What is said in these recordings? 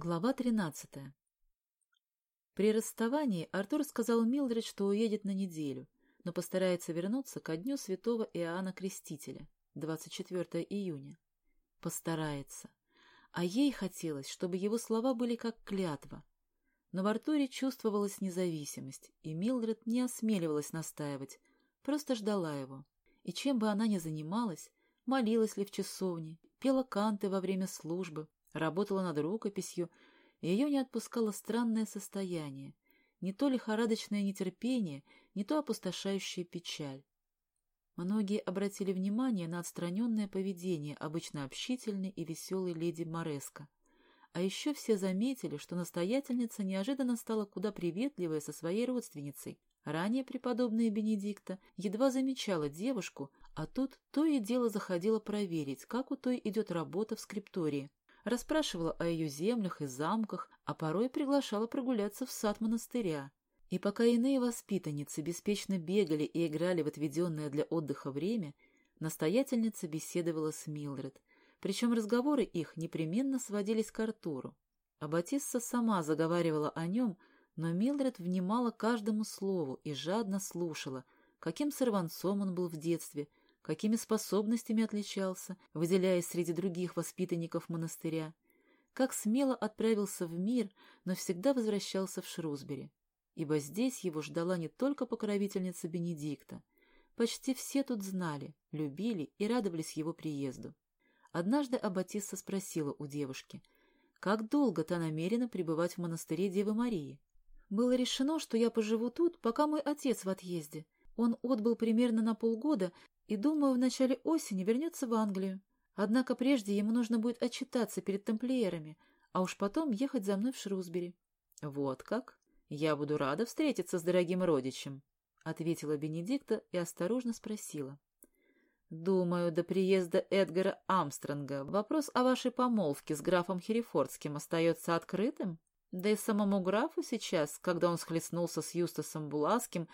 Глава 13. При расставании Артур сказал Милдред, что уедет на неделю, но постарается вернуться ко дню святого Иоанна Крестителя, 24 июня. Постарается. А ей хотелось, чтобы его слова были как клятва. Но в Артуре чувствовалась независимость, и Милдред не осмеливалась настаивать, просто ждала его. И чем бы она ни занималась, молилась ли в часовне, пела канты во время службы, работала над рукописью, и ее не отпускало странное состояние, не то лихорадочное нетерпение, не то опустошающая печаль. Многие обратили внимание на отстраненное поведение обычно общительной и веселой леди Мореско. А еще все заметили, что настоятельница неожиданно стала куда приветливая со своей родственницей. Ранее преподобная Бенедикта едва замечала девушку, а тут то и дело заходила проверить, как у той идет работа в скриптории расспрашивала о ее землях и замках, а порой приглашала прогуляться в сад монастыря. И пока иные воспитанницы беспечно бегали и играли в отведенное для отдыха время, настоятельница беседовала с Милдред, причем разговоры их непременно сводились к Артуру. А Батисса сама заговаривала о нем, но Милдред внимала каждому слову и жадно слушала, каким сорванцом он был в детстве, какими способностями отличался, выделяясь среди других воспитанников монастыря, как смело отправился в мир, но всегда возвращался в Шрусбери, ибо здесь его ждала не только покровительница Бенедикта. Почти все тут знали, любили и радовались его приезду. Однажды Аббатисса спросила у девушки, как долго та намерена пребывать в монастыре Девы Марии. «Было решено, что я поживу тут, пока мой отец в отъезде. Он отбыл примерно на полгода, и, думаю, в начале осени вернется в Англию. Однако прежде ему нужно будет отчитаться перед тамплиерами, а уж потом ехать за мной в Шрусбери. — Вот как? Я буду рада встретиться с дорогим родичем, — ответила Бенедикта и осторожно спросила. — Думаю, до приезда Эдгара Амстронга вопрос о вашей помолвке с графом Херефордским остается открытым. Да и самому графу сейчас, когда он схлестнулся с Юстасом Буласким,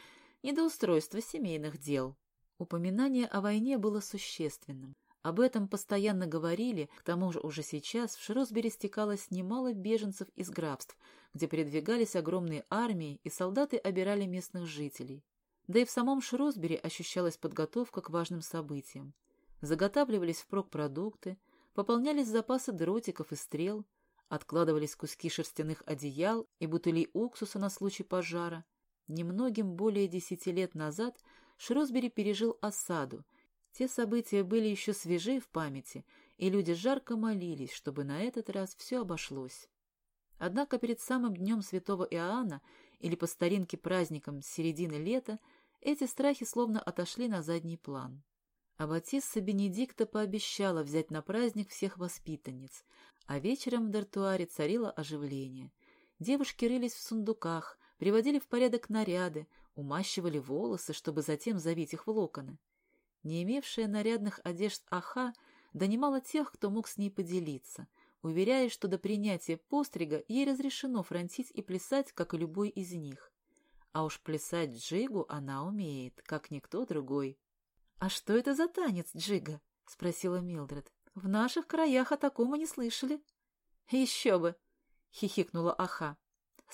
не до устройства семейных дел. Упоминание о войне было существенным. Об этом постоянно говорили, к тому же уже сейчас в Шрусбери стекалось немало беженцев из графств, где передвигались огромные армии, и солдаты обирали местных жителей. Да и в самом Шрусбери ощущалась подготовка к важным событиям. Заготавливались впрок продукты, пополнялись запасы дротиков и стрел, откладывались куски шерстяных одеял и бутылей уксуса на случай пожара. Немногим более десяти лет назад – Шрусбери пережил осаду. Те события были еще свежи в памяти, и люди жарко молились, чтобы на этот раз все обошлось. Однако перед самым днем святого Иоанна, или по старинке праздником середины лета, эти страхи словно отошли на задний план. А Батисса Бенедикта пообещала взять на праздник всех воспитанниц, а вечером в дартуаре царило оживление. Девушки рылись в сундуках, приводили в порядок наряды, умащивали волосы, чтобы затем завить их в локоны. Не имевшая нарядных одежд Аха донимала тех, кто мог с ней поделиться, уверяя, что до принятия пострига ей разрешено фронтить и плясать, как и любой из них. А уж плясать джигу она умеет, как никто другой. — А что это за танец, джига? — спросила Милдред. — В наших краях о таком и не слышали. — Еще бы! — хихикнула Аха. —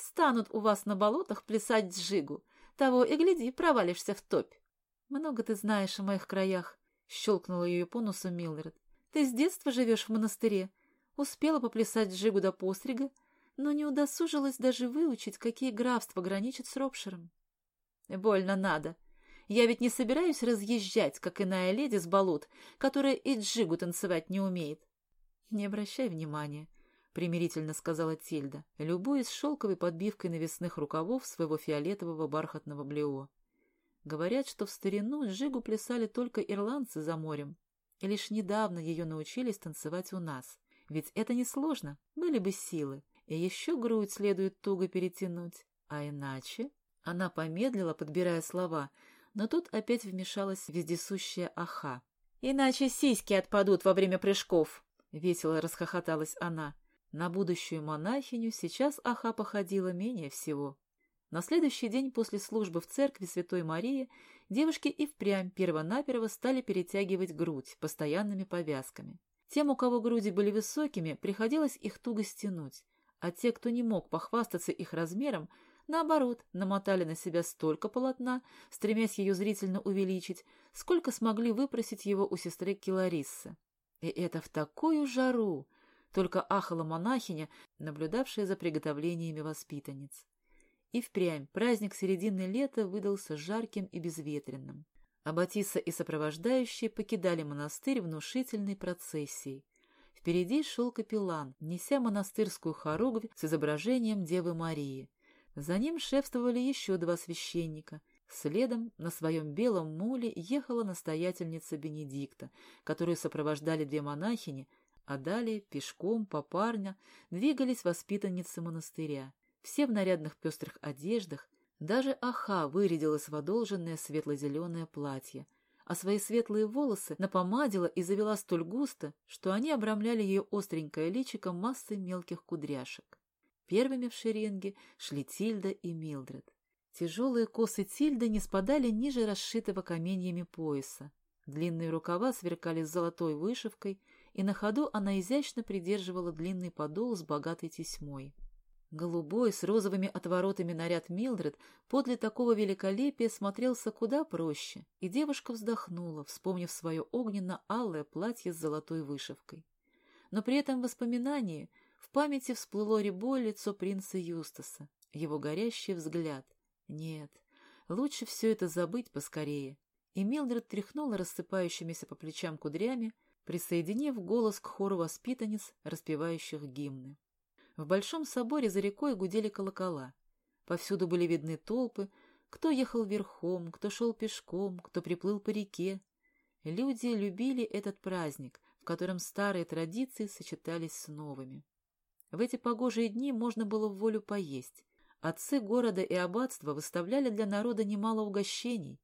Станут у вас на болотах плясать джигу, того и гляди, провалишься в топь. Много ты знаешь о моих краях, — щелкнула ее по носу Милдред. Ты с детства живешь в монастыре. Успела поплясать джигу до пострига, но не удосужилась даже выучить, какие графства граничат с Ропширом. Больно надо. Я ведь не собираюсь разъезжать, как иная леди с болот, которая и джигу танцевать не умеет. Не обращай внимания, — примирительно сказала Тильда, любуясь шелковой подбивкой навесных рукавов своего фиолетового бархатного блео. Говорят, что в старину джигу плясали только ирландцы за морем, и лишь недавно ее научились танцевать у нас. Ведь это несложно, были бы силы, и еще грудь следует туго перетянуть. А иначе... Она помедлила, подбирая слова, но тут опять вмешалась вездесущая аха. «Иначе сиськи отпадут во время прыжков!» — весело расхохоталась она. На будущую монахиню сейчас Аха походила менее всего. На следующий день после службы в церкви Святой Марии девушки и впрямь первонаперво стали перетягивать грудь постоянными повязками. Тем, у кого груди были высокими, приходилось их туго стянуть, а те, кто не мог похвастаться их размером, наоборот, намотали на себя столько полотна, стремясь ее зрительно увеличить, сколько смогли выпросить его у сестры Килариссы. И это в такую жару! Только ахала монахиня, наблюдавшая за приготовлениями воспитанниц. И впрямь праздник середины лета выдался жарким и безветренным. Аббатиса и сопровождающие покидали монастырь внушительной процессией. Впереди шел капеллан, неся монастырскую хоругвь с изображением Девы Марии. За ним шефствовали еще два священника. Следом на своем белом муле ехала настоятельница Бенедикта, которую сопровождали две монахини, а далее, пешком, попарня, двигались воспитанницы монастыря. Все в нарядных пестрых одеждах, даже Аха вырядилась в одолженное светло-зеленое платье, а свои светлые волосы напомадила и завела столь густо, что они обрамляли ее остренькое личико массой мелких кудряшек. Первыми в шеренге шли Тильда и Милдред. Тяжелые косы Тильды не спадали ниже расшитого каменьями пояса. Длинные рукава сверкали с золотой вышивкой, и на ходу она изящно придерживала длинный подол с богатой тесьмой. Голубой с розовыми отворотами наряд Милдред подле такого великолепия смотрелся куда проще, и девушка вздохнула, вспомнив свое огненно-алое платье с золотой вышивкой. Но при этом воспоминании в памяти всплыло рябое лицо принца Юстаса, его горящий взгляд. Нет, лучше все это забыть поскорее. И Милдред тряхнула рассыпающимися по плечам кудрями, присоединив голос к хору воспитанниц, распевающих гимны. В Большом соборе за рекой гудели колокола. Повсюду были видны толпы, кто ехал верхом, кто шел пешком, кто приплыл по реке. Люди любили этот праздник, в котором старые традиции сочетались с новыми. В эти погожие дни можно было в волю поесть. Отцы города и аббатства выставляли для народа немало угощений,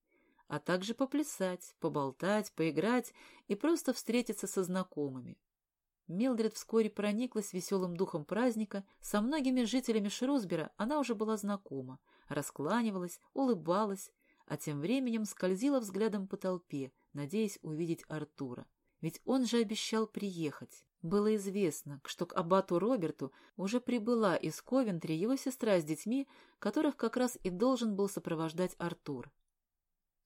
а также поплясать, поболтать, поиграть и просто встретиться со знакомыми. Милдред вскоре прониклась веселым духом праздника. Со многими жителями Шрусбера она уже была знакома, раскланивалась, улыбалась, а тем временем скользила взглядом по толпе, надеясь увидеть Артура. Ведь он же обещал приехать. Было известно, что к аббату Роберту уже прибыла из Ковентри его сестра с детьми, которых как раз и должен был сопровождать Артур.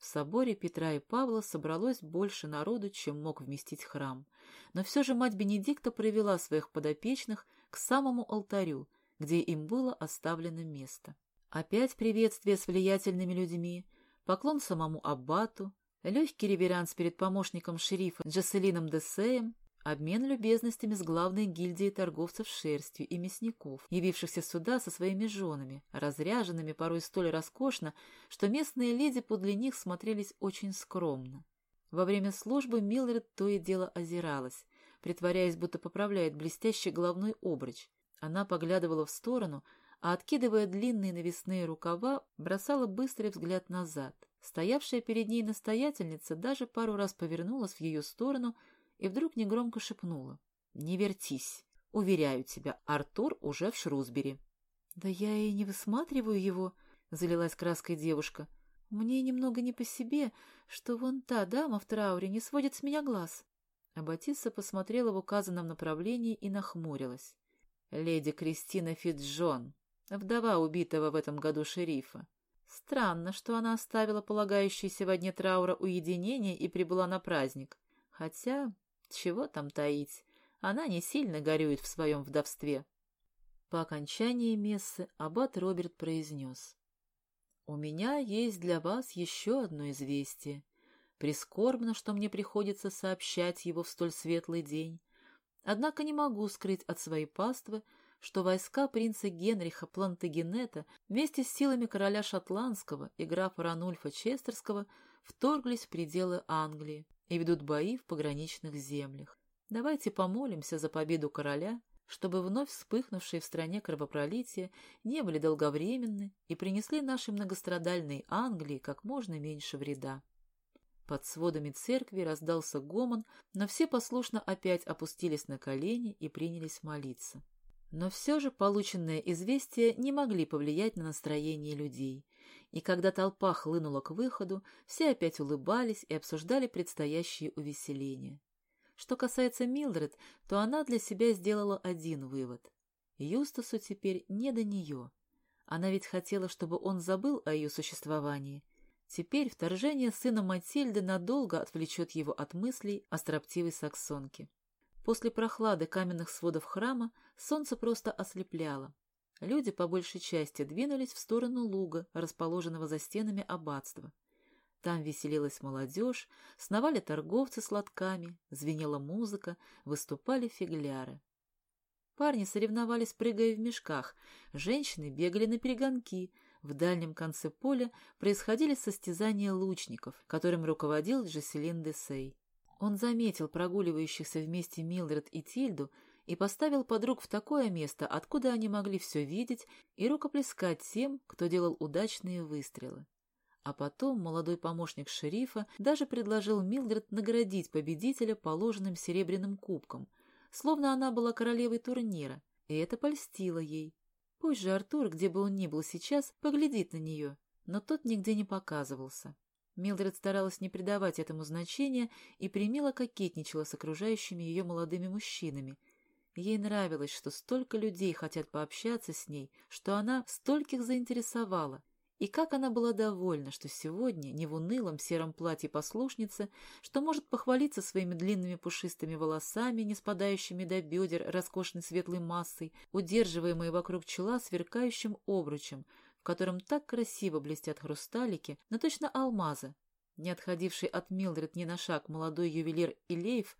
В соборе Петра и Павла собралось больше народу, чем мог вместить храм. Но все же мать Бенедикта провела своих подопечных к самому алтарю, где им было оставлено место. Опять приветствие с влиятельными людьми, поклон самому аббату, легкий реверанс перед помощником шерифа Джаселином Десеем Обмен любезностями с главной гильдией торговцев шерстью и мясников, явившихся сюда со своими женами, разряженными порой столь роскошно, что местные леди подле них смотрелись очень скромно. Во время службы Милред то и дело озиралась, притворяясь, будто поправляет блестящий головной обруч. Она поглядывала в сторону, а, откидывая длинные навесные рукава, бросала быстрый взгляд назад. Стоявшая перед ней настоятельница даже пару раз повернулась в ее сторону — и вдруг негромко шепнула. «Не вертись. Уверяю тебя, Артур уже в Шрусбери». «Да я и не высматриваю его», — залилась краской девушка. «Мне немного не по себе, что вон та дама в трауре не сводит с меня глаз». Аббатисса посмотрела в указанном направлении и нахмурилась. «Леди Кристина Фитджон, вдова убитого в этом году шерифа. Странно, что она оставила полагающееся во дне траура уединение и прибыла на праздник. Хотя чего там таить, она не сильно горюет в своем вдовстве. По окончании мессы аббат Роберт произнес. «У меня есть для вас еще одно известие. Прискорбно, что мне приходится сообщать его в столь светлый день. Однако не могу скрыть от своей паствы, что войска принца Генриха Плантагенета вместе с силами короля Шотландского и графа Ранульфа Честерского вторглись в пределы Англии и ведут бои в пограничных землях. Давайте помолимся за победу короля, чтобы вновь вспыхнувшие в стране кровопролития не были долговременны и принесли нашей многострадальной Англии как можно меньше вреда. Под сводами церкви раздался гомон, но все послушно опять опустились на колени и принялись молиться. Но все же полученные известия не могли повлиять на настроение людей – и когда толпа хлынула к выходу, все опять улыбались и обсуждали предстоящие увеселения. Что касается Милдред, то она для себя сделала один вывод. Юстасу теперь не до нее. Она ведь хотела, чтобы он забыл о ее существовании. Теперь вторжение сына Матильды надолго отвлечет его от мыслей о строптивой саксонке. После прохлады каменных сводов храма солнце просто ослепляло. Люди, по большей части, двинулись в сторону луга, расположенного за стенами аббатства. Там веселилась молодежь, сновали торговцы с лотками, звенела музыка, выступали фигляры. Парни соревновались, прыгая в мешках, женщины бегали на перегонки. В дальнем конце поля происходили состязания лучников, которым руководил Джеселин Десей. Он заметил прогуливающихся вместе Милдред и Тильду и поставил подруг в такое место, откуда они могли все видеть и рукоплескать тем, кто делал удачные выстрелы. А потом молодой помощник шерифа даже предложил Милдред наградить победителя положенным серебряным кубком – словно она была королевой турнира, и это польстило ей. Пусть же Артур, где бы он ни был сейчас, поглядит на нее, но тот нигде не показывался. Милдред старалась не придавать этому значения и примило кокетничала с окружающими ее молодыми мужчинами. Ей нравилось, что столько людей хотят пообщаться с ней, что она стольких заинтересовала, и как она была довольна, что сегодня не в унылом сером платье послушницы, что может похвалиться своими длинными пушистыми волосами, не спадающими до бедер роскошной светлой массой, удерживаемой вокруг чела сверкающим обручем, в котором так красиво блестят хрусталики, но точно алмазы. Не отходивший от Милдред ни на шаг молодой ювелир Илеев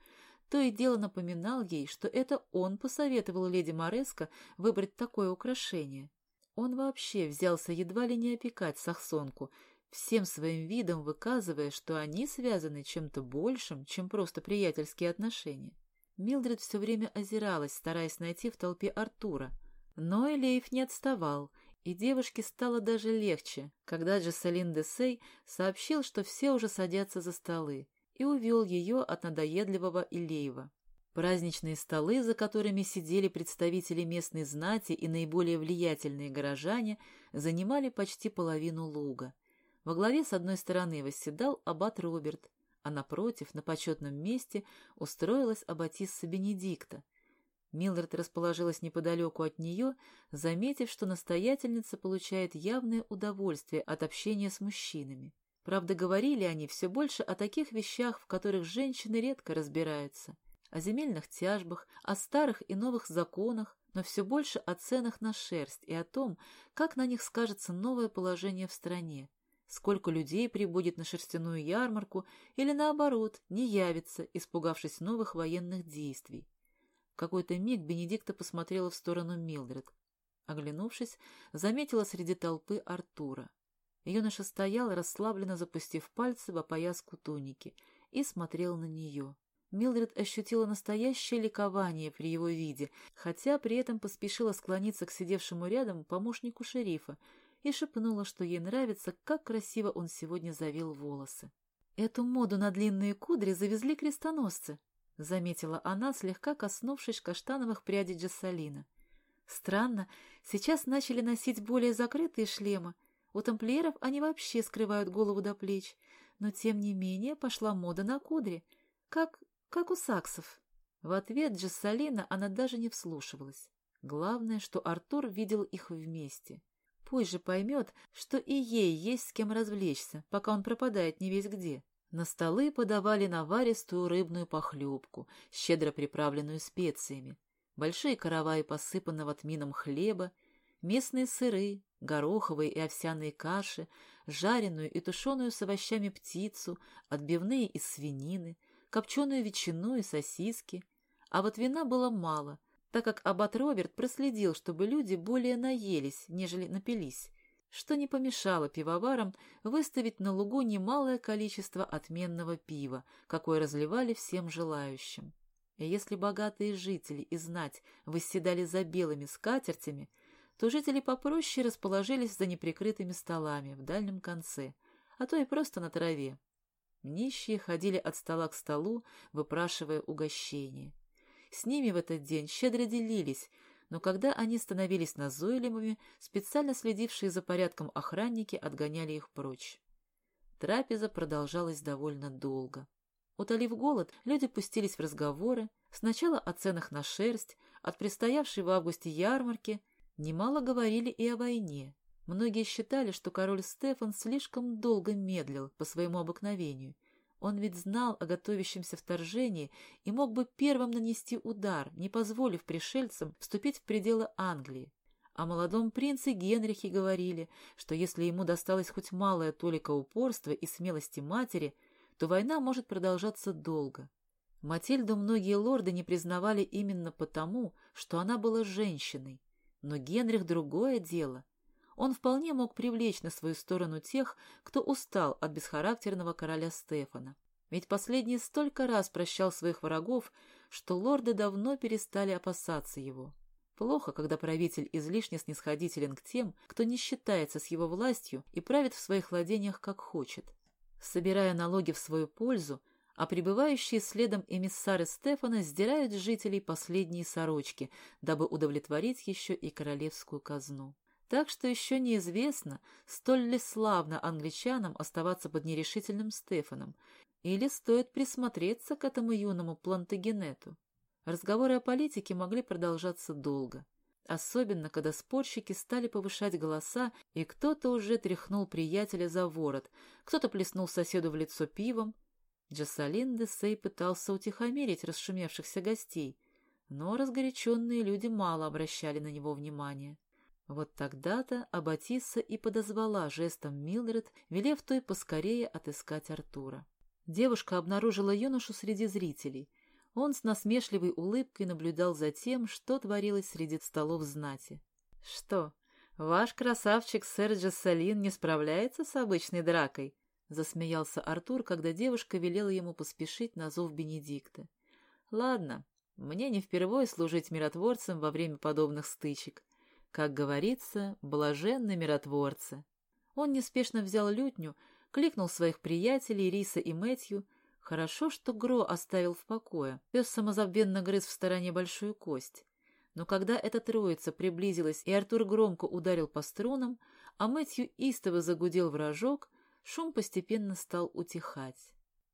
то и дело напоминал ей, что это он посоветовал леди Мореско выбрать такое украшение. Он вообще взялся едва ли не опекать Сахсонку, всем своим видом выказывая, что они связаны чем-то большим, чем просто приятельские отношения. Милдред все время озиралась, стараясь найти в толпе Артура. Но Элеев не отставал, и девушке стало даже легче, когда Джессалин де Сей сообщил, что все уже садятся за столы, и увел ее от надоедливого Илеева. Праздничные столы, за которыми сидели представители местной знати и наиболее влиятельные горожане, занимали почти половину луга. Во главе с одной стороны восседал аббат Роберт, а напротив, на почетном месте, устроилась аббатисса Бенедикта. Милдред расположилась неподалеку от нее, заметив, что настоятельница получает явное удовольствие от общения с мужчинами. Правда, говорили они все больше о таких вещах, в которых женщины редко разбираются – о земельных тяжбах, о старых и новых законах, но все больше о ценах на шерсть и о том, как на них скажется новое положение в стране, сколько людей прибудет на шерстяную ярмарку или, наоборот, не явится, испугавшись новых военных действий. Какой-то миг Бенедикта посмотрела в сторону Милдред. Оглянувшись, заметила среди толпы Артура. Юноша стоял, расслабленно запустив пальцы в опояску туники, и смотрел на нее. Милдред ощутила настоящее ликование при его виде, хотя при этом поспешила склониться к сидевшему рядом помощнику шерифа и шепнула, что ей нравится, как красиво он сегодня завил волосы. «Эту моду на длинные кудри завезли крестоносцы», — заметила она, слегка коснувшись каштановых прядей Джессалина. «Странно, сейчас начали носить более закрытые шлемы. У тамплиеров они вообще скрывают голову до плеч, но тем не менее пошла мода на кудри, как как у саксов. В ответ Джессалина она даже не вслушивалась. Главное, что Артур видел их вместе. Пусть же поймет, что и ей есть с кем развлечься, пока он пропадает не весь где. На столы подавали наваристую рыбную похлебку, щедро приправленную специями, большие караваи посыпанного тмином хлеба, местные сыры, гороховые и овсяные каши, жареную и тушеную с овощами птицу, отбивные из свинины — копченую ветчину и сосиски. А вот вина было мало, так как аббат Роберт проследил, чтобы люди более наелись, нежели напились, что не помешало пивоварам выставить на лугу немалое количество отменного пива, какое разливали всем желающим. И если богатые жители и знать восседали за белыми скатертями, то жители попроще расположились за неприкрытыми столами в дальнем конце, а то и просто на траве. Нищие ходили от стола к столу, выпрашивая угощение. С ними в этот день щедро делились, но когда они становились назойливыми, специально следившие за порядком охранники отгоняли их прочь. Трапеза продолжалась довольно долго. Утолив голод, люди пустились в разговоры, сначала о ценах на шерсть, от предстоявшей в августе ярмарки, немало говорили и о войне. Многие считали, что король Стефан слишком долго медлил по своему обыкновению. Он ведь знал о готовящемся вторжении и мог бы первым нанести удар, не позволив пришельцам вступить в пределы Англии. О молодом принце Генрихе говорили, что если ему досталось хоть малая толика упорства и смелости матери, то война может продолжаться долго. Матильду многие лорды не признавали именно потому, что она была женщиной. Но Генрих — другое дело. Он вполне мог привлечь на свою сторону тех, кто устал от бесхарактерного короля Стефана. Ведь последний столько раз прощал своих врагов, что лорды давно перестали опасаться его. Плохо, когда правитель излишне снисходителен к тем, кто не считается с его властью и правит в своих владениях как хочет. Собирая налоги в свою пользу, а прибывающие следом эмиссары Стефана сдирают с жителей последние сорочки, дабы удовлетворить еще и королевскую казну. Так что еще неизвестно, столь ли славно англичанам оставаться под нерешительным Стефаном, или стоит присмотреться к этому юному Плантагенету. Разговоры о политике могли продолжаться долго. Особенно, когда спорщики стали повышать голоса, и кто-то уже тряхнул приятеля за ворот, кто-то плеснул соседу в лицо пивом. Джассалин де Сей пытался утихомирить расшумевшихся гостей, но разгоряченные люди мало обращали на него внимания. Вот тогда-то Аббатисса и подозвала жестом Милдред, велев той поскорее отыскать Артура. Девушка обнаружила юношу среди зрителей — он с насмешливой улыбкой наблюдал за тем, что творилось среди столов знати. «Что, ваш красавчик сэр Джессалин не справляется с обычной дракой?» — засмеялся Артур, когда девушка велела ему поспешить на зов Бенедикта. «Ладно, мне не впервой служить миротворцем во время подобных стычек. Как говорится, блаженны миротворцы». Он неспешно взял лютню, кликнул своих приятелей Риса и Мэтью, Хорошо, что Гро оставил в покое. Пес самозабвенно грыз в стороне большую кость. Но когда эта троица приблизилась, и Артур громко ударил по струнам, а Мэтью истово загудел в рожок, шум постепенно стал утихать.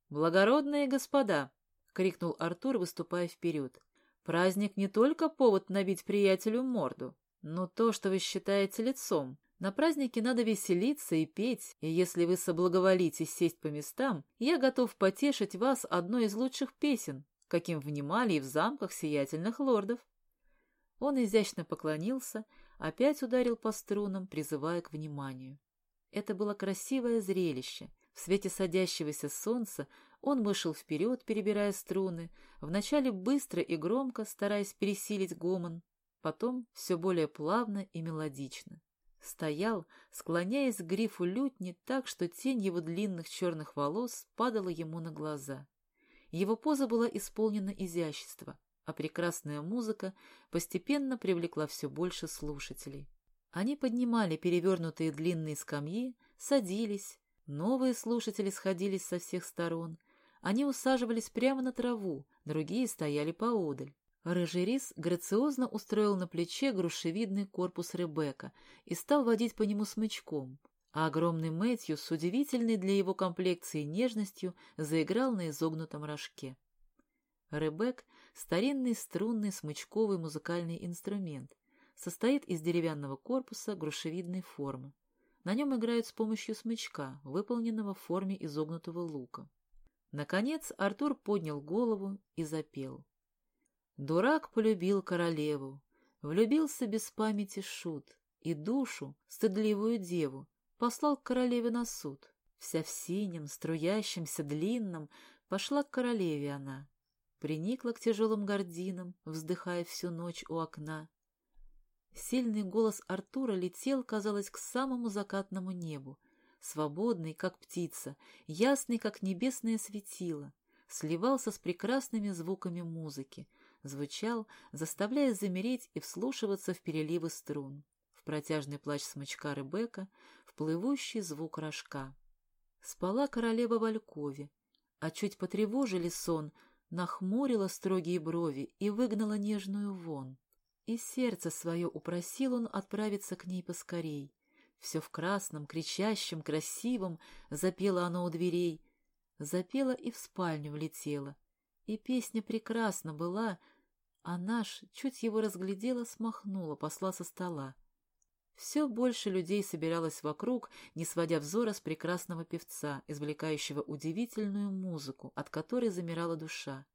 «Благородные господа!» — крикнул Артур, выступая вперед. «Праздник не только повод набить приятелю морду, но то, что вы считаете лицом. На празднике надо веселиться и петь, и если вы соблаговолите сесть по местам, я готов потешить вас одной из лучших песен, каким внимали и в замках сиятельных лордов. Он изящно поклонился, опять ударил по струнам, призывая к вниманию. Это было красивое зрелище. В свете садящегося солнца он вышел вперед, перебирая струны, вначале быстро и громко, стараясь пересилить гомон, потом все более плавно и мелодично. Стоял, склоняясь к грифу лютни так, что тень его длинных черных волос падала ему на глаза. Его поза была исполнена изящества, а прекрасная музыка постепенно привлекла все больше слушателей. Они поднимали перевернутые длинные скамьи, садились, новые слушатели сходились со всех сторон, они усаживались прямо на траву, другие стояли поодаль. Рыжий рис грациозно устроил на плече грушевидный корпус Ребекка и стал водить по нему смычком, а огромный Мэтью с удивительной для его комплекции нежностью заиграл на изогнутом рожке. Ребек — старинный струнный смычковый музыкальный инструмент, состоит из деревянного корпуса грушевидной формы. На нем играют с помощью смычка, выполненного в форме изогнутого лука. Наконец Артур поднял голову и запел. Дурак полюбил королеву, влюбился без памяти шут, и душу, стыдливую деву, послал к королеве на суд. Вся в синем, струящемся, длинном, пошла к королеве она. Приникла к тяжелым гординам, вздыхая всю ночь у окна. Сильный голос Артура летел, казалось, к самому закатному небу, свободный, как птица, ясный, как небесное светило, сливался с прекрасными звуками музыки, звучал, заставляя замереть и вслушиваться в переливы струн, в протяжный плач смычка Ребека, в плывущий звук рожка. Спала королева в а чуть потревожили сон, нахмурила строгие брови и выгнала нежную вон. И сердце свое упросил он отправиться к ней поскорей. Все в красном, кричащем, красивом запела она у дверей. Запела и в спальню влетела. И песня прекрасна была, а наш, чуть его разглядела, смахнула, посла со стола. Все больше людей собиралось вокруг, не сводя взора с прекрасного певца, извлекающего удивительную музыку, от которой замирала душа.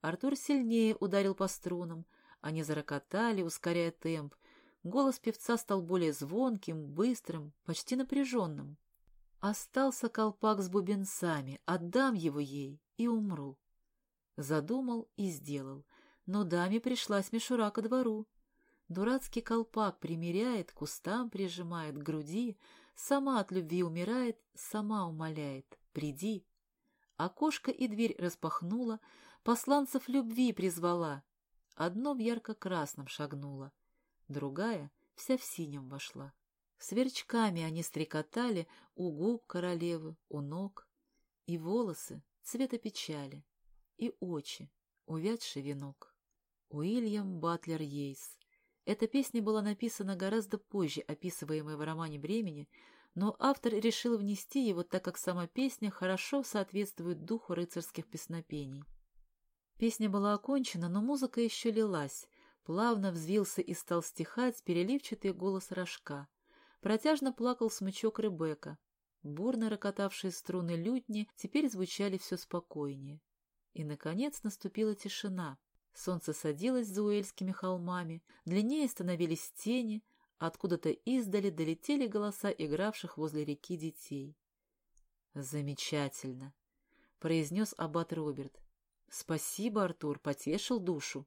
Артур сильнее ударил по струнам, они зарокотали, ускоряя темп. Голос певца стал более звонким, быстрым, почти напряженным. Остался колпак с бубенцами, отдам его ей и умру. Задумал и сделал, но даме пришлась мишура ко двору. Дурацкий колпак примеряет, кустам прижимает к груди, сама от любви умирает, сама умоляет, приди. Окошко и дверь распахнула, посланцев любви призвала. Одно в ярко-красном шагнуло, другая вся в синем вошла. Сверчками они стрекотали у губ королевы, у ног, и волосы цвета печали, и очи, увядший венок. Уильям Батлер Йейс эта песня была написана гораздо позже описываемой в романе «Бремени», но автор решил внести его, так как сама песня хорошо соответствует духу рыцарских песнопений. Песня была окончена, но музыка еще лилась. Плавно взвился и стал стихать переливчатый голос рожка. Протяжно плакал смычок Ребека. Бурно рокотавшие струны лютни теперь звучали все спокойнее. И, наконец, наступила тишина. Солнце садилось за Уэльскими холмами, длиннее становились тени, откуда-то издали долетели голоса игравших возле реки детей. «Замечательно!» — произнес аббат Роберт. «Спасибо, Артур, потешил душу».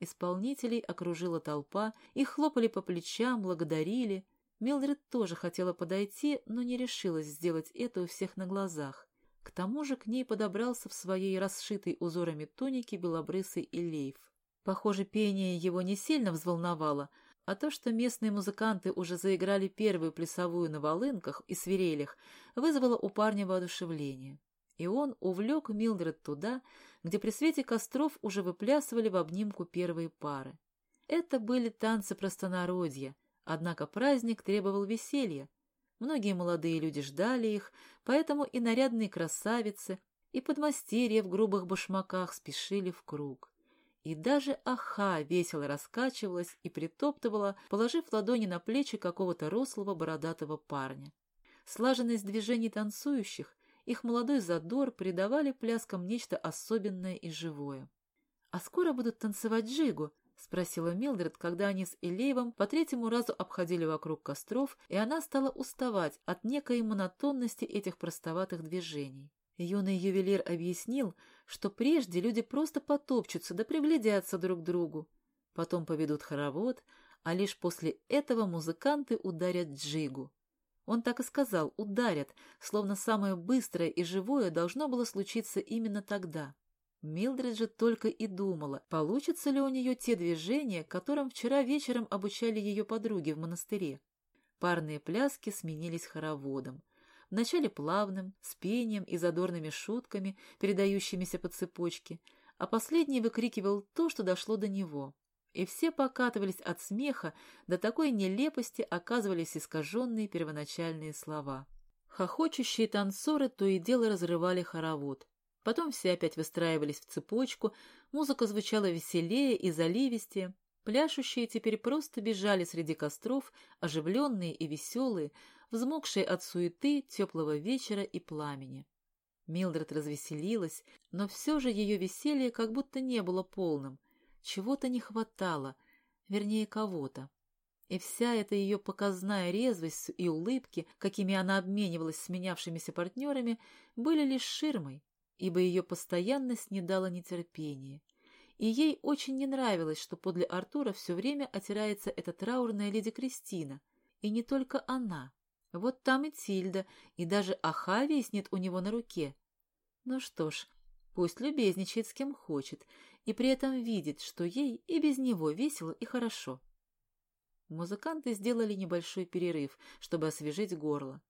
Исполнителей окружила толпа, их хлопали по плечам, благодарили. Милдред тоже хотела подойти, но не решилась сделать это у всех на глазах. К тому же к ней подобрался в своей расшитой узорами тунике белобрысый Илейф. Похоже, пение его не сильно взволновало, а то, что местные музыканты уже заиграли первую плясовую на волынках и свирелях, вызвало у парня воодушевление. И он увлек Милдред туда, где при свете костров уже выплясывали в обнимку первые пары. Это были танцы простонародья, однако праздник требовал веселья, Многие молодые люди ждали их, поэтому и нарядные красавицы, и подмастерья в грубых башмаках спешили в круг. И даже Аха весело раскачивалась и притоптывала, положив ладони на плечи какого-то рослого бородатого парня. Слаженность движений танцующих, их молодой задор придавали пляскам нечто особенное и живое. «А скоро будут танцевать джигу?» — спросила Милдред, когда они с Элеевым по третьему разу обходили вокруг костров, и она стала уставать от некой монотонности этих простоватых движений. Юный ювелир объяснил, что прежде люди просто потопчутся да приглядятся друг к другу, потом поведут хоровод, а лишь после этого музыканты ударят джигу. Он так и сказал «ударят», словно самое быстрое и живое должно было случиться именно тогда. Милдред же только и думала, получится ли у нее те движения, которым вчера вечером обучали ее подруги в монастыре. Парные пляски сменились хороводом. Вначале плавным, с пением и задорными шутками, передающимися по цепочке, а последний выкрикивал то, что дошло до него. И все покатывались от смеха, до такой нелепости оказывались искаженные первоначальные слова. Хохочущие танцоры то и дело разрывали хоровод. Потом все опять выстраивались в цепочку, музыка звучала веселее и заливистее. Пляшущие теперь просто бежали среди костров, оживленные и веселые, взмокшие от суеты, теплого вечера и пламени. Милдред развеселилась, но все же ее веселье как будто не было полным. Чего-то не хватало, вернее, кого-то. И вся эта ее показная резвость и улыбки, какими она обменивалась с менявшимися партнерами, были лишь ширмой, ибо ее постоянность не дала нетерпения. И ей очень не нравилось, что подле Артура все время отирается эта траурная леди Кристина. И не только она. Вот там и Тильда, и даже Аха виснет у него на руке. Ну что ж, пусть любезничает с кем хочет, и при этом видит, что ей и без него весело и хорошо. Музыканты сделали небольшой перерыв, чтобы освежить горло.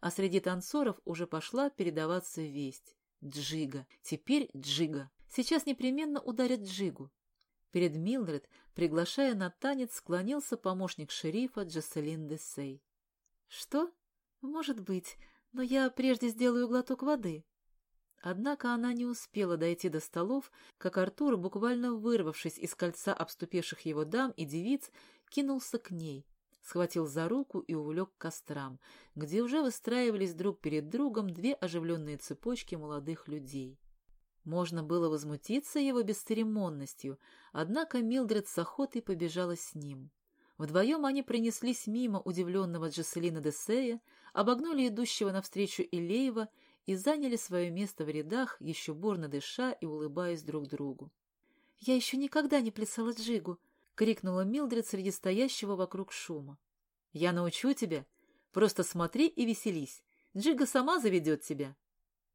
А среди танцоров уже пошла передаваться весть. Джига. Теперь Джига. Сейчас непременно ударят Джигу. Перед Милдред, приглашая на танец, склонился помощник шерифа Джесселин Десей. «Что? Может быть, но я прежде сделаю глоток воды». Однако она не успела дойти до столов, как Артур, буквально вырвавшись из кольца обступивших его дам и девиц, кинулся к ней, схватил за руку и увлек к кострам, где уже выстраивались друг перед другом две оживленные цепочки молодых людей. Можно было возмутиться его бесцеремонностью, однако Милдред с охотой побежала с ним. Вдвоем они принеслись мимо удивленного Джесселина Десея, обогнули идущего навстречу Илеева и заняли свое место в рядах, еще бурно дыша и улыбаясь друг другу. «Я еще никогда не плясала джигу!» — крикнула Милдред среди стоящего вокруг шума. «Я научу тебя. Просто смотри и веселись. Джига сама заведет тебя».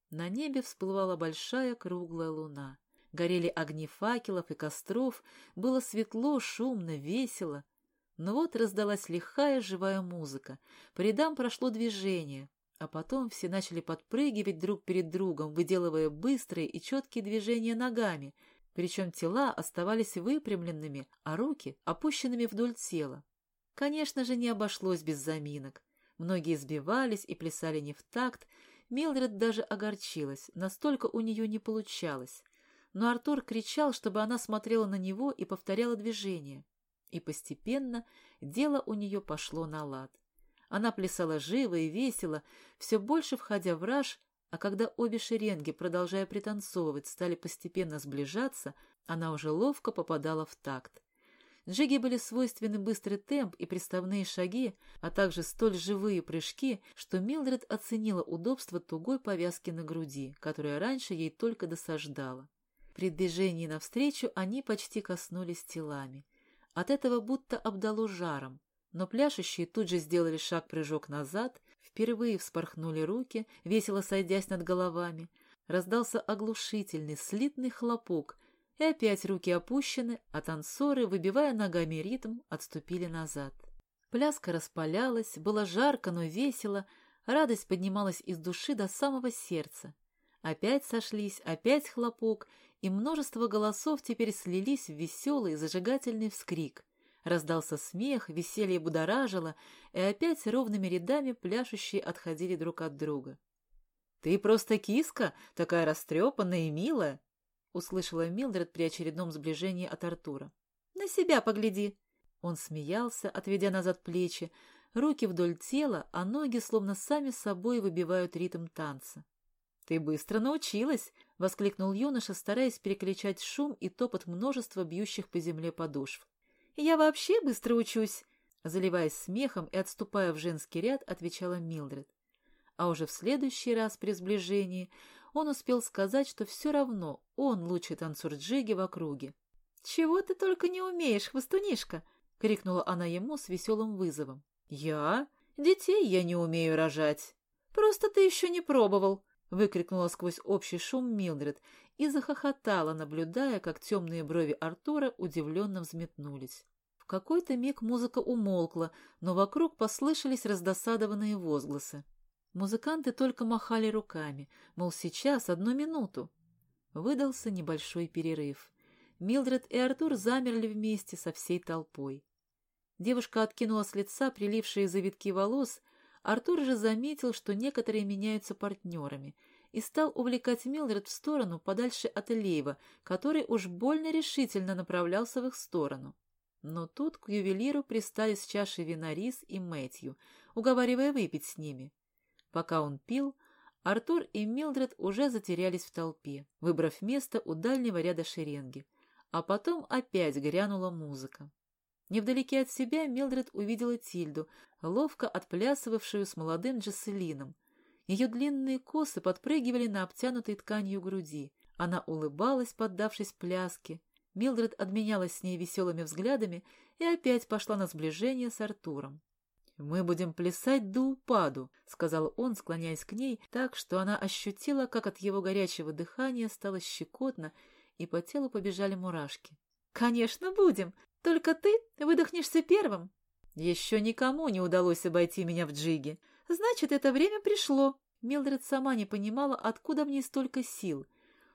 На небе всплывала большая круглая луна. Горели огни факелов и костров, было светло, шумно, весело. Но вот раздалась лихая живая музыка, по рядам прошло движение, а потом все начали подпрыгивать друг перед другом, выделывая быстрые и четкие движения ногами, причем тела оставались выпрямленными, а руки опущенными вдоль тела. Конечно же, не обошлось без заминок. Многие сбивались и плясали не в такт. Милдред даже огорчилась, настолько у нее не получалось. Но Артур кричал, чтобы она смотрела на него и повторяла движения. И постепенно дело у нее пошло на лад. Она плясала живо и весело, все больше входя в раж, а когда обе шеренги, продолжая пританцовывать, стали постепенно сближаться, она уже ловко попадала в такт. Джиги были свойственны быстрый темп и приставные шаги, а также столь живые прыжки, что Милдред оценила удобство тугой повязки на груди, которая раньше ей только досаждала. При движении навстречу они почти коснулись телами. От этого будто обдало жаром, но пляшущие тут же сделали шаг-прыжок назад, впервые вспорхнули руки, весело сойдясь над головами. Раздался оглушительный, слитный хлопок, и опять руки опущены, а танцоры, выбивая ногами ритм, отступили назад. Пляска распалялась, было жарко, но весело, радость поднималась из души до самого сердца. Опять сошлись, опять хлопок, и множество голосов теперь слились в веселый зажигательный вскрик. Раздался смех, веселье будоражило, и опять ровными рядами пляшущие отходили друг от друга. — Ты просто киска, такая растрепанная и милая! — услышала Милдред при очередном сближении от Артура. — На себя погляди! Он смеялся, отведя назад плечи, руки вдоль тела, а ноги словно сами собой выбивают ритм танца. — Ты быстро научилась! — воскликнул юноша, стараясь переключать шум и топот множества бьющих по земле подошв. Я вообще быстро учусь!» Заливаясь смехом и отступая в женский ряд, отвечала Милдред. А уже в следующий раз при сближении он успел сказать, что все равно он лучший танцор джиги в округе. «Чего ты только не умеешь, хвостунишка!» — крикнула она ему с веселым вызовом. «Я? Детей я не умею рожать!» «Просто ты еще не пробовал!» — выкрикнула сквозь общий шум Милдред и захохотала, наблюдая, как темные брови Артура удивленно взметнулись. В какой-то миг музыка умолкла, но вокруг послышались раздосадованные возгласы. Музыканты только махали руками, мол, сейчас, одну минуту. Выдался небольшой перерыв. Милдред и Артур замерли вместе со всей толпой. Девушка откинула с лица прилившие завитки волос, Артур же заметил, что некоторые меняются партнерами — и стал увлекать Милдред в сторону подальше от Элеева, который уж больно решительно направлялся в их сторону. Но тут к ювелиру пристали с чашей вина Рис и Мэтью, уговаривая выпить с ними. Пока он пил, Артур и Милдред уже затерялись в толпе, выбрав место у дальнего ряда шеренги. А потом опять грянула музыка. Невдалеке от себя Милдред увидела Тильду, ловко отплясывавшую с молодым Джесселином, ее длинные косы подпрыгивали на обтянутой тканью груди. Она улыбалась, поддавшись пляске. Милдред обменялась с ней веселыми взглядами и опять пошла на сближение с Артуром. «Мы будем плясать до упаду», — сказал он, склоняясь к ней так, что она ощутила, как от его горячего дыхания стало щекотно, и по телу побежали мурашки. «Конечно, будем! Только ты выдохнешься первым!» «Еще никому не удалось обойти меня в джиге. Значит, это время пришло. Милдред сама не понимала, откуда в ней столько сил.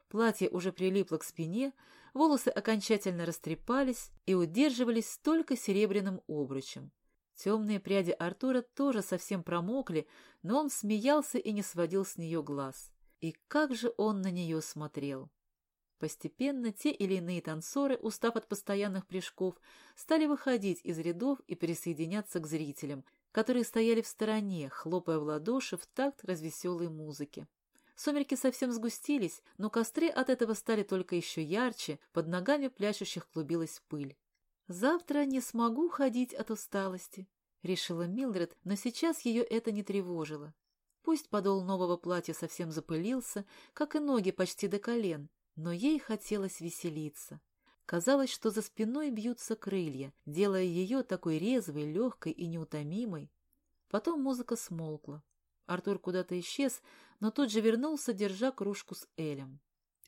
Платье уже прилипло к спине, волосы окончательно растрепались и удерживались только серебряным обручем. Темные пряди Артура тоже совсем промокли, но он смеялся и не сводил с нее глаз. И как же он на нее смотрел! Постепенно те или иные танцоры, устав от постоянных прыжков, стали выходить из рядов и присоединяться к зрителям, которые стояли в стороне, хлопая в ладоши в такт развеселой музыки. Сумерки совсем сгустились, но костры от этого стали только еще ярче, под ногами пляшущих клубилась пыль. «Завтра не смогу ходить от усталости», — решила Милдред, но сейчас ее это не тревожило. Пусть подол нового платья совсем запылился, как и ноги почти до колен, но ей хотелось веселиться. Казалось, что за спиной бьются крылья, делая ее такой резвой, легкой и неутомимой. Потом музыка смолкла. Артур куда-то исчез, но тут же вернулся, держа кружку с Элем.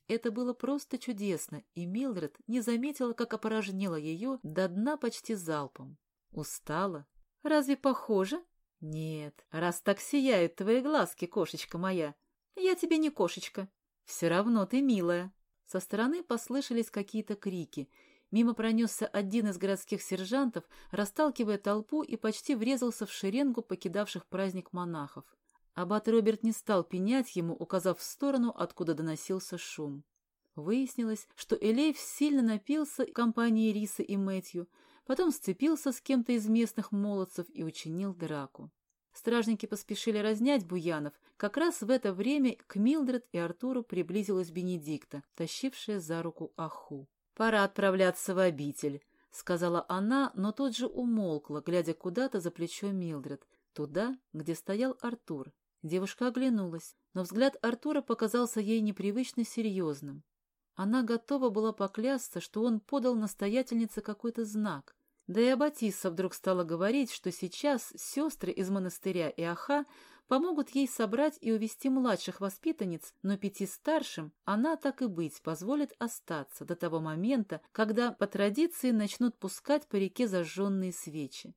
Это было просто чудесно, и Милдред не заметила, как опорожнила ее до дна почти залпом. Устала? Разве похоже? Нет, раз так сияют твои глазки, кошечка моя. Я тебе не кошечка, «Все равно ты милая». Со стороны послышались какие-то крики. Мимо пронесся один из городских сержантов, расталкивая толпу и почти врезался в шеренгу покидавших праздник монахов. Аббат Роберт не стал пенять ему, указав в сторону, откуда доносился шум. Выяснилось, что Элейв сильно напился компанией Риса и Мэтью, потом сцепился с кем-то из местных молодцев и учинил драку. Стражники поспешили разнять буянов. Как раз в это время к Милдред и Артуру приблизилась Бенедикта, тащившая за руку Аху. «Пора отправляться в обитель», — сказала она, но тут же умолкла, глядя куда-то за плечо Милдред, туда, где стоял Артур. Девушка оглянулась, но взгляд Артура показался ей непривычно серьезным. Она готова была поклясться, что он подал настоятельнице какой-то знак — да и Аббатисса вдруг стала говорить, что сейчас сестры из монастыря и Аха помогут ей собрать и увести младших воспитанниц, но пяти старшим она, так и быть, позволит остаться до того момента, когда по традиции начнут пускать по реке зажженные свечи.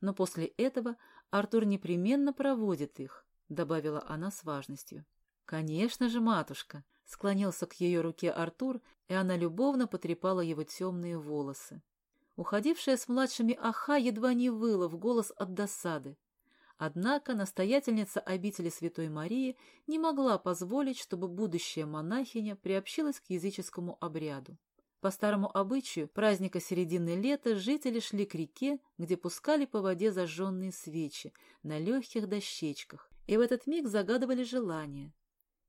Но после этого Артур непременно проводит их, добавила она с важностью. «Конечно же, матушка!» — склонился к ее руке Артур, и она любовно потрепала его темные волосы. Уходившая с младшими Аха едва не выла в голос от досады. Однако настоятельница обители Святой Марии не могла позволить, чтобы будущая монахиня приобщилась к языческому обряду. По старому обычаю праздника середины лета жители шли к реке, где пускали по воде зажженные свечи на легких дощечках, и в этот миг загадывали желание.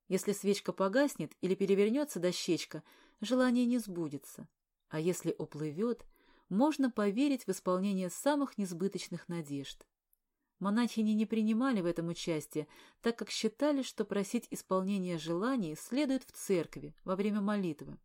Если свечка погаснет или перевернется дощечка, желание не сбудется, а если уплывет – можно поверить в исполнение самых несбыточных надежд. Монахини не принимали в этом участие, так как считали, что просить исполнения желаний следует в церкви во время молитвы.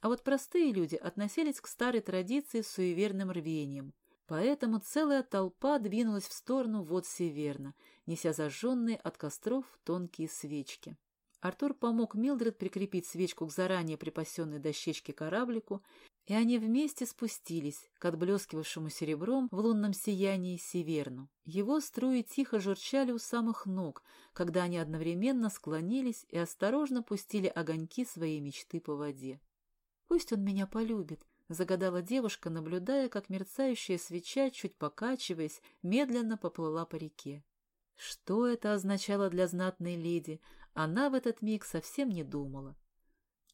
А вот простые люди относились к старой традиции с суеверным рвением. Поэтому целая толпа двинулась в сторону вод северно, неся зажженные от костров тонкие свечки. Артур помог Милдред прикрепить свечку к заранее припасенной дощечке кораблику, и они вместе спустились к отблескивавшему серебром в лунном сиянии Северну. Его струи тихо журчали у самых ног, когда они одновременно склонились и осторожно пустили огоньки своей мечты по воде. «Пусть он меня полюбит», — загадала девушка, наблюдая, как мерцающая свеча, чуть покачиваясь, медленно поплыла по реке. Что это означало для знатной леди, она в этот миг совсем не думала.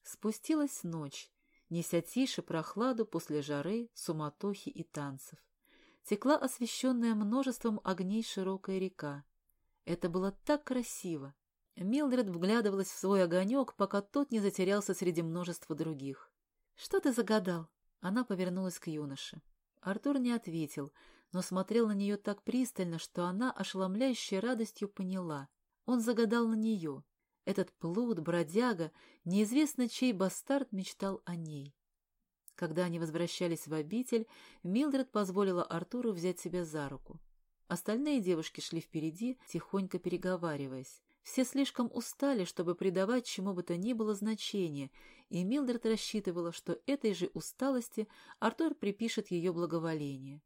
Спустилась ночь, неся тише прохладу после жары, суматохи и танцев. Текла освещенная множеством огней широкая река. Это было так красиво. Милдред вглядывалась в свой огонек, пока тот не затерялся среди множества других. «Что ты загадал?» Она повернулась к юноше. Артур не ответил, но смотрел на нее так пристально, что она, ошеломляющей радостью, поняла. Он загадал на нее. Этот плут, бродяга, неизвестно чей бастард мечтал о ней. Когда они возвращались в обитель, Милдред позволила Артуру взять себя за руку. Остальные девушки шли впереди, тихонько переговариваясь. Все слишком устали, чтобы придавать чему бы то ни было значение, и Милдред рассчитывала, что этой же усталости Артур припишет ее благоволение.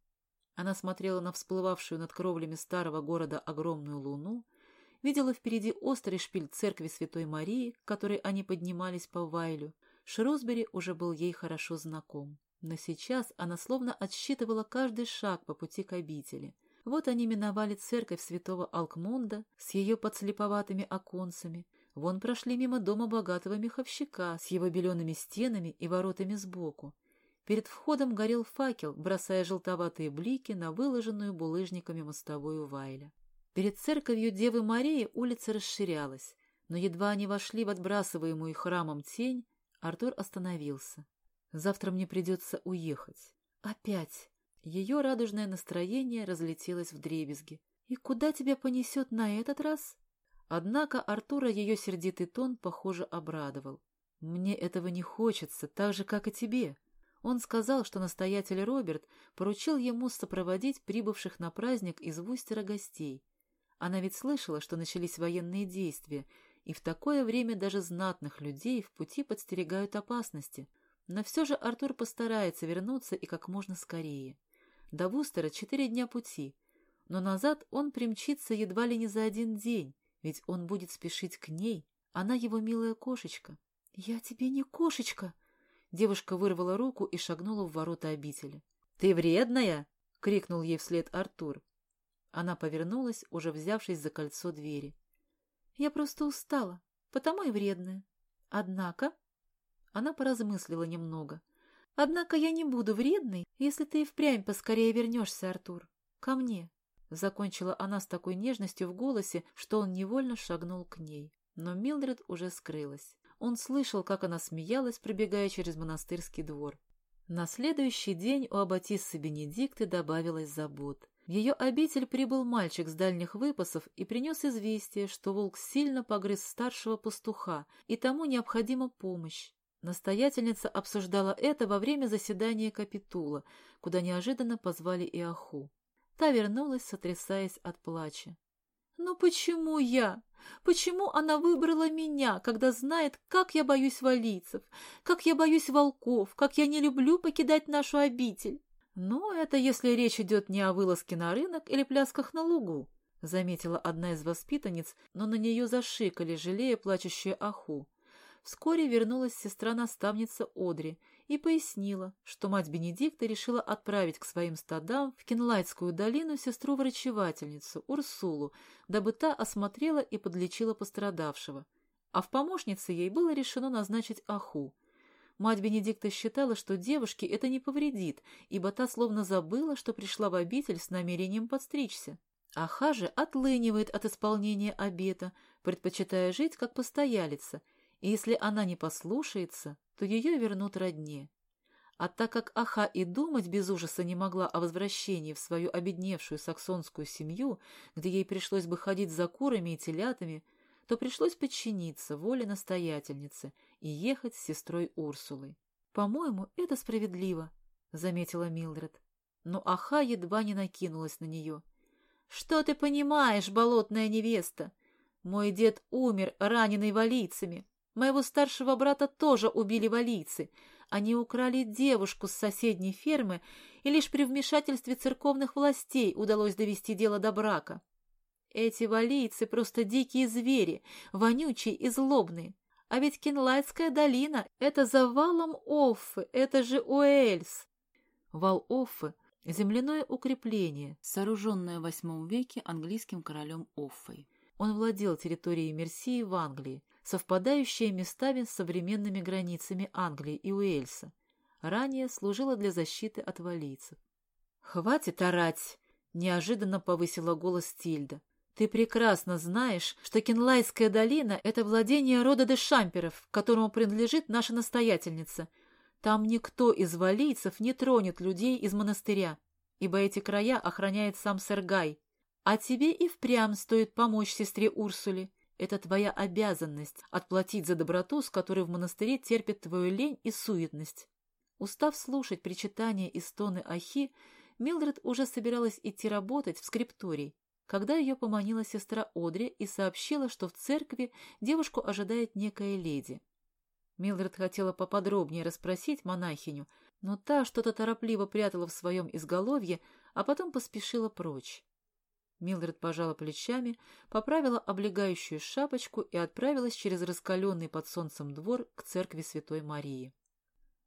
Она смотрела на всплывавшую над кровлями старого города огромную луну, видела впереди острый шпиль церкви Святой Марии, к которой они поднимались по Вайлю. Шрусбери уже был ей хорошо знаком. Но сейчас она словно отсчитывала каждый шаг по пути к обители. Вот они миновали церковь святого Алкмунда с ее подслеповатыми оконцами. Вон прошли мимо дома богатого меховщика с его белеными стенами и воротами сбоку. Перед входом горел факел, бросая желтоватые блики на выложенную булыжниками мостовую Вайля. Перед церковью Девы Марии улица расширялась, но едва они вошли в отбрасываемую храмом тень, Артур остановился. «Завтра мне придется уехать. Опять!» Ее радужное настроение разлетелось в дребезги. «И куда тебя понесет на этот раз?» Однако Артура ее сердитый тон, похоже, обрадовал. «Мне этого не хочется, так же, как и тебе». Он сказал, что настоятель Роберт поручил ему сопроводить прибывших на праздник из Вустера гостей. Она ведь слышала, что начались военные действия, и в такое время даже знатных людей в пути подстерегают опасности. Но все же Артур постарается вернуться и как можно скорее. До Вустера четыре дня пути, но назад он примчится едва ли не за один день, ведь он будет спешить к ней, она его милая кошечка. — Я тебе не кошечка! Девушка вырвала руку и шагнула в ворота обители. — Ты вредная! — крикнул ей вслед Артур. Она повернулась, уже взявшись за кольцо двери. — Я просто устала, потому и вредная. Однако... Она поразмыслила немного. — Однако я не буду вредной, если ты и впрямь поскорее вернешься, Артур. Ко мне. Закончила она с такой нежностью в голосе, что он невольно шагнул к ней. Но Милдред уже скрылась. Он слышал, как она смеялась, пробегая через монастырский двор. На следующий день у аббатиссы Бенедикты добавилось забот. В ее обитель прибыл мальчик с дальних выпасов и принес известие, что волк сильно погрыз старшего пастуха, и тому необходима помощь. Настоятельница обсуждала это во время заседания капитула, куда неожиданно позвали Иоху. Та вернулась, сотрясаясь от плача. «Но почему я? Почему она выбрала меня, когда знает, как я боюсь валийцев, как я боюсь волков, как я не люблю покидать нашу обитель?» «Ну, это если речь идет не о вылазке на рынок или плясках на лугу», — заметила одна из воспитанниц, но на нее зашикали, жалея плачущую Аху. Вскоре вернулась сестра-наставница Одри и пояснила, что мать Бенедикта решила отправить к своим стадам в Кенлайтскую долину сестру-врачевательницу Урсулу, дабы та осмотрела и подлечила пострадавшего. А в помощнице ей было решено назначить Аху. Мать Бенедикта считала, что девушке это не повредит, ибо та словно забыла, что пришла в обитель с намерением подстричься. Аха же отлынивает от исполнения обета, предпочитая жить как постоялица, и если она не послушается, то ее вернут родне. А так как Аха и думать без ужаса не могла о возвращении в свою обедневшую саксонскую семью, где ей пришлось бы ходить за курами и телятами, то пришлось подчиниться воле настоятельницы и ехать с сестрой Урсулой. «По-моему, это справедливо», — заметила Милдред. Но Аха едва не накинулась на нее. «Что ты понимаешь, болотная невеста? Мой дед умер, раненый валийцами. Моего старшего брата тоже убили валийцы. Они украли девушку с соседней фермы, и лишь при вмешательстве церковных властей удалось довести дело до брака. Эти валийцы просто дикие звери, вонючие и злобные. А ведь Кенлайская долина — это за валом Оффы, это же Уэльс. Вал Оффы — земляное укрепление, сооруженное в VIII веке английским королем Оффой. Он владел территорией Мерсии в Англии, совпадающая местами с современными границами Англии и Уэльса. Ранее служила для защиты от валийцев. «Хватит орать!» — неожиданно повысила голос Тильда. «Ты прекрасно знаешь, что Кенлайская долина — это владение рода де Шамперов, которому принадлежит наша настоятельница. Там никто из валийцев не тронет людей из монастыря, ибо эти края охраняет сам сэр Гай. А тебе и впрямь стоит помочь сестре Урсуле. Это твоя обязанность — отплатить за доброту, с которой в монастыре терпит твою лень и суетность. Устав слушать причитания и стоны Ахи, Милдред уже собиралась идти работать в скрипторий, когда ее поманила сестра Одри и сообщила, что в церкви девушку ожидает некая леди. Милдред хотела поподробнее расспросить монахиню, но та что-то торопливо прятала в своем изголовье, а потом поспешила прочь. Милдред пожала плечами, поправила облегающую шапочку и отправилась через раскаленный под солнцем двор к церкви Святой Марии.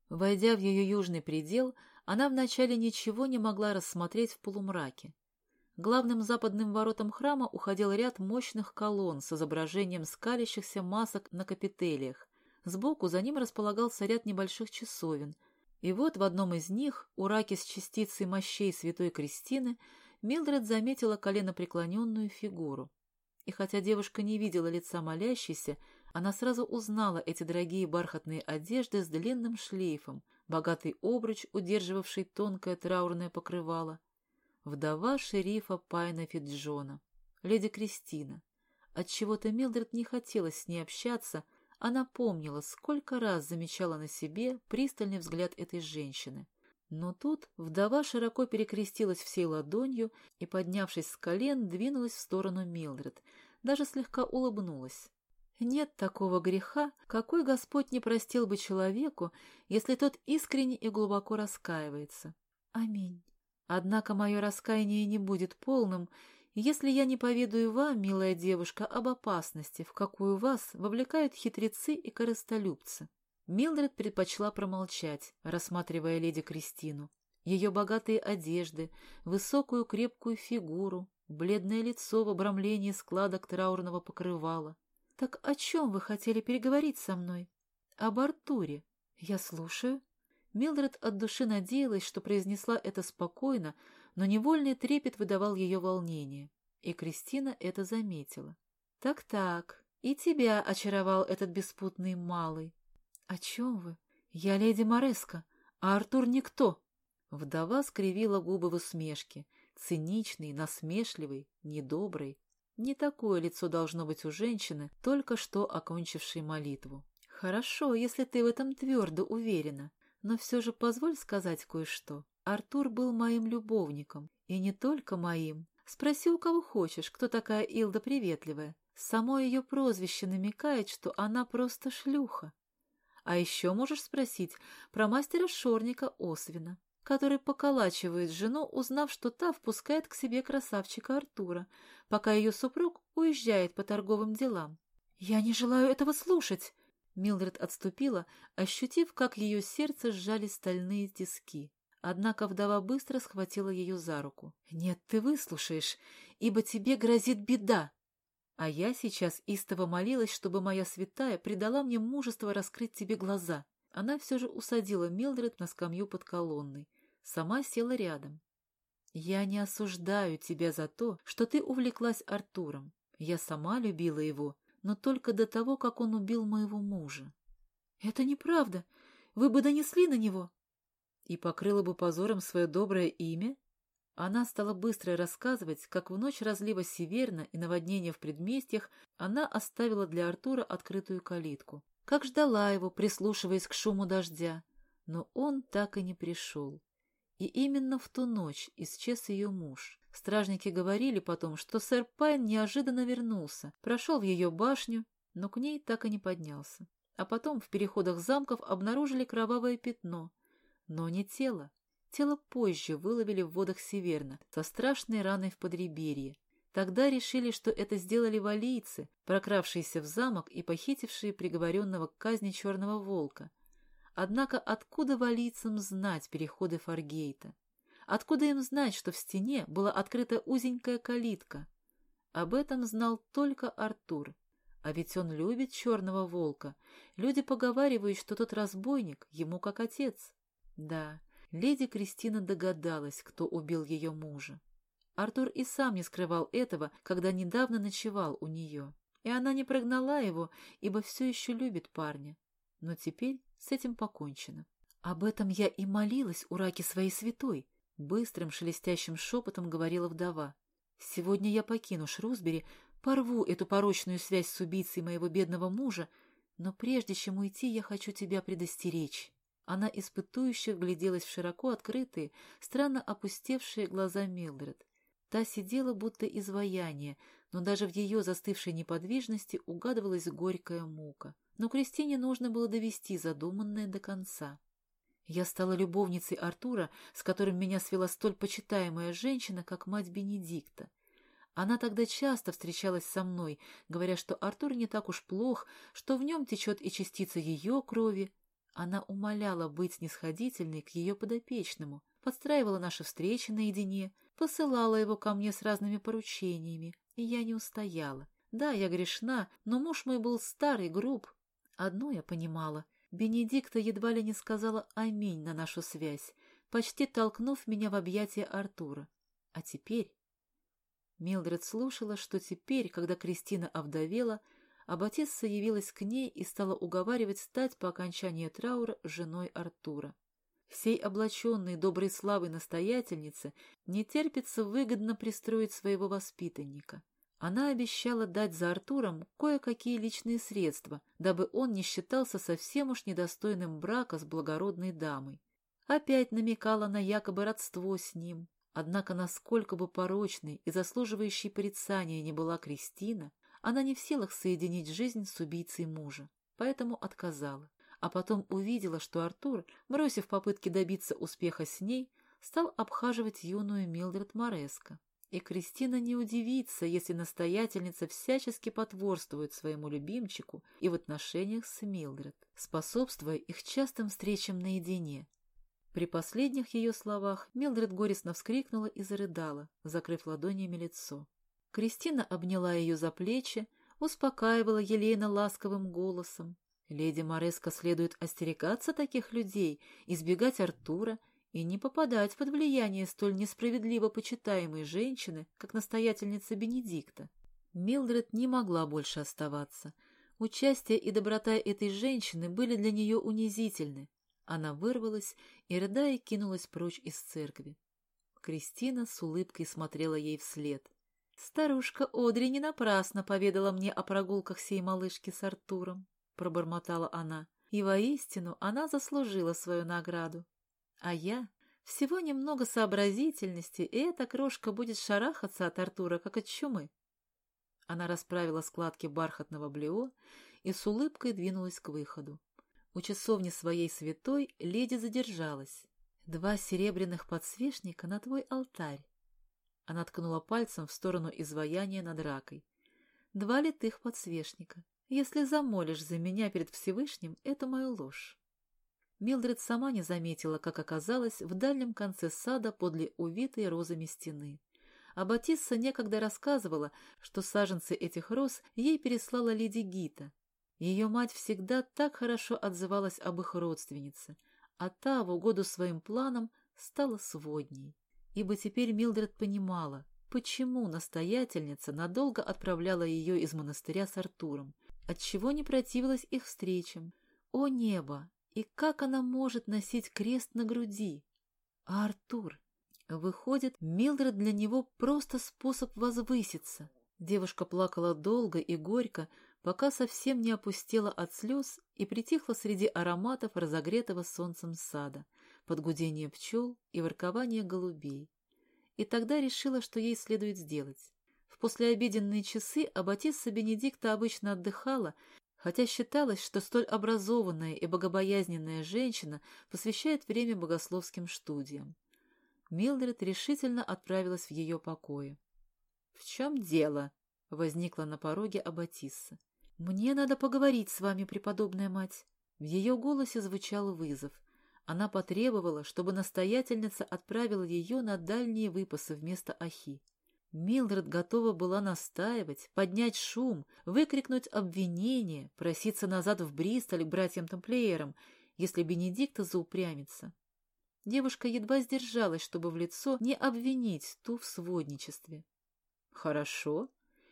Войдя в ее южный предел, она вначале ничего не могла рассмотреть в полумраке. Главным западным воротам храма уходил ряд мощных колонн с изображением скалящихся масок на капителиях. Сбоку за ним располагался ряд небольших часовен. И вот в одном из них, у раки с частицей мощей святой Кристины, Милдред заметила коленопреклоненную фигуру. И хотя девушка не видела лица молящейся, она сразу узнала эти дорогие бархатные одежды с длинным шлейфом, богатый обруч, удерживавший тонкое траурное покрывало. Вдова шерифа Пайна Фиджона, леди Кристина. Отчего-то Милдред не хотелось с ней общаться, она помнила, сколько раз замечала на себе пристальный взгляд этой женщины. Но тут вдова широко перекрестилась всей ладонью и, поднявшись с колен, двинулась в сторону Милдред, даже слегка улыбнулась. Нет такого греха, какой Господь не простил бы человеку, если тот искренне и глубоко раскаивается. Аминь. Однако мое раскаяние не будет полным, если я не поведаю вам, милая девушка, об опасности, в какую вас вовлекают хитрецы и корыстолюбцы. Милдред предпочла промолчать, рассматривая леди Кристину. Ее богатые одежды, высокую крепкую фигуру, бледное лицо в обрамлении складок траурного покрывала. «Так о чем вы хотели переговорить со мной?» «Об Артуре. Я слушаю». Милдред от души надеялась, что произнесла это спокойно, но невольный трепет выдавал ее волнение, и Кристина это заметила. «Так-так, и тебя очаровал этот беспутный малый». «О чем вы? Я леди Мореско, а Артур никто». Вдова скривила губы в усмешке, циничный, насмешливый, недобрый. Не такое лицо должно быть у женщины, только что окончившей молитву. «Хорошо, если ты в этом твердо уверена, но все же позволь сказать кое-что. Артур был моим любовником, и не только моим. Спроси у кого хочешь, кто такая Илда Приветливая. Само ее прозвище намекает, что она просто шлюха. А еще можешь спросить про мастера Шорника Освина, который поколачивает жену, узнав, что та впускает к себе красавчика Артура, пока ее супруг уезжает по торговым делам. «Я не желаю этого слушать!» Милдред отступила, ощутив, как ее сердце сжали стальные тиски. Однако вдова быстро схватила ее за руку. «Нет, ты выслушаешь, ибо тебе грозит беда!» А я сейчас истово молилась, чтобы моя святая придала мне мужество раскрыть тебе глаза. Она все же усадила Милдред на скамью под колонной. Сама села рядом. «Я не осуждаю тебя за то, что ты увлеклась Артуром. Я сама любила его, но только до того, как он убил моего мужа. Это неправда. Вы бы донесли на него. И покрыла бы позором свое доброе имя? Она стала быстро рассказывать, как в ночь разлива северна и наводнения в предместьях она оставила для Артура открытую калитку. Как ждала его, прислушиваясь к шуму дождя. Но он так и не пришел. И именно в ту ночь исчез ее муж. Стражники говорили потом, что сэр Пайн неожиданно вернулся, прошел в ее башню, но к ней так и не поднялся. А потом в переходах замков обнаружили кровавое пятно. Но не тело. Тело позже выловили в водах Северна, со страшной раной в подреберье. Тогда решили, что это сделали валийцы, прокравшиеся в замок и похитившие приговоренного к казни черного волка. Однако откуда валийцам знать переходы Фаргейта? Откуда им знать, что в стене была открыта узенькая калитка? Об этом знал только Артур. А ведь он любит черного волка. Люди поговаривают, что тот разбойник ему как отец. Да, леди Кристина догадалась, кто убил ее мужа. Артур и сам не скрывал этого, когда недавно ночевал у нее. И она не прогнала его, ибо все еще любит парня. Но теперь с этим покончено. Об этом я и молилась у раки своей святой, Быстрым шелестящим шепотом говорила вдова. «Сегодня я покину Шрусбери, порву эту порочную связь с убийцей моего бедного мужа, но прежде чем уйти, я хочу тебя предостеречь». Она испытующе вгляделась в широко открытые, странно опустевшие глаза Милдред. Та сидела будто изваяние, но даже в ее застывшей неподвижности угадывалась горькая мука. Но Кристине нужно было довести задуманное до конца. Я стала любовницей Артура, с которым меня свела столь почитаемая женщина, как мать Бенедикта. Она тогда часто встречалась со мной, говоря, что Артур не так уж плох, что в нем течет и частица ее крови. Она умоляла быть снисходительной к ее подопечному, подстраивала наши встречи наедине, посылала его ко мне с разными поручениями, и я не устояла. Да, я грешна, но муж мой был старый, груб. Одно я понимала. Бенедикта едва ли не сказала «Аминь» на нашу связь, почти толкнув меня в объятия Артура. А теперь... Милдред слушала, что теперь, когда Кристина овдовела, Аббатисса явилась к ней и стала уговаривать стать по окончании траура женой Артура. Всей облаченной доброй славой настоятельнице не терпится выгодно пристроить своего воспитанника. Она обещала дать за Артуром кое-какие личные средства, дабы он не считался совсем уж недостойным брака с благородной дамой. Опять намекала на якобы родство с ним. Однако, насколько бы порочной и заслуживающей порицания не была Кристина, она не в силах соединить жизнь с убийцей мужа, поэтому отказала а потом увидела, что Артур, бросив попытки добиться успеха с ней, стал обхаживать юную Милдред Мореско. И Кристина не удивится, если настоятельница всячески потворствует своему любимчику и в отношениях с Милдред, способствуя их частым встречам наедине. При последних ее словах Милдред горестно вскрикнула и зарыдала, закрыв ладонями лицо. Кристина обняла ее за плечи, успокаивала Елена ласковым голосом, Леди Мореско следует остерегаться таких людей, избегать Артура и не попадать под влияние столь несправедливо почитаемой женщины, как настоятельница Бенедикта. Милдред не могла больше оставаться. Участие и доброта этой женщины были для нее унизительны. Она вырвалась и, рыдая, кинулась прочь из церкви. Кристина с улыбкой смотрела ей вслед. Старушка Одри не напрасно поведала мне о прогулках сей малышки с Артуром. — пробормотала она. И воистину она заслужила свою награду. А я всего немного сообразительности, и эта крошка будет шарахаться от Артура, как от чумы. Она расправила складки бархатного блео и с улыбкой двинулась к выходу. У часовни своей святой леди задержалась. Два серебряных подсвечника на твой алтарь. Она ткнула пальцем в сторону изваяния над ракой. Два литых подсвечника. Если замолишь за меня перед Всевышним, это моя ложь. Милдред сама не заметила, как оказалась в дальнем конце сада подле увитой розами стены. А Батисса некогда рассказывала, что саженцы этих роз ей переслала леди Гита. Ее мать всегда так хорошо отзывалась об их родственнице, а та в угоду своим планам стала сводней. Ибо теперь Милдред понимала, почему настоятельница надолго отправляла ее из монастыря с Артуром, отчего не противилась их встречам. О небо! И как она может носить крест на груди? А Артур? Выходит, Милдред для него просто способ возвыситься. Девушка плакала долго и горько, пока совсем не опустела от слез и притихла среди ароматов разогретого солнцем сада, под гудение пчел и воркование голубей. И тогда решила, что ей следует сделать послеобеденные часы Аббатисса Бенедикта обычно отдыхала, хотя считалось, что столь образованная и богобоязненная женщина посвящает время богословским студиям. Милдред решительно отправилась в ее покои. — В чем дело? — возникла на пороге Аббатисса. — Мне надо поговорить с вами, преподобная мать. В ее голосе звучал вызов. Она потребовала, чтобы настоятельница отправила ее на дальние выпасы вместо Ахи. Милдред готова была настаивать, поднять шум, выкрикнуть обвинение, проситься назад в Бристоль к братьям-тамплиерам, если Бенедикта заупрямится. Девушка едва сдержалась, чтобы в лицо не обвинить ту в сводничестве. — Хорошо,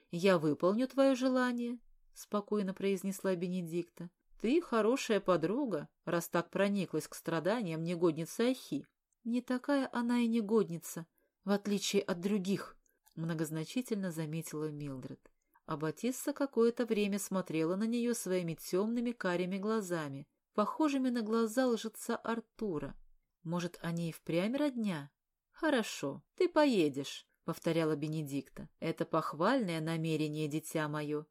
я выполню твое желание, — спокойно произнесла Бенедикта. — Ты хорошая подруга, раз так прониклась к страданиям негодницы Ахи. — Не такая она и негодница, в отличие от других, — многозначительно заметила Милдред. А Батисса какое-то время смотрела на нее своими темными карими глазами, похожими на глаза лжеца Артура. Может, они и впрямь родня? «Хорошо, ты поедешь», — повторяла Бенедикта. «Это похвальное намерение, дитя мое,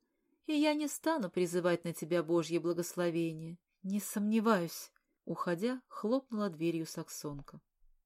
и я не стану призывать на тебя Божье благословение. Не сомневаюсь». Уходя, хлопнула дверью саксонка.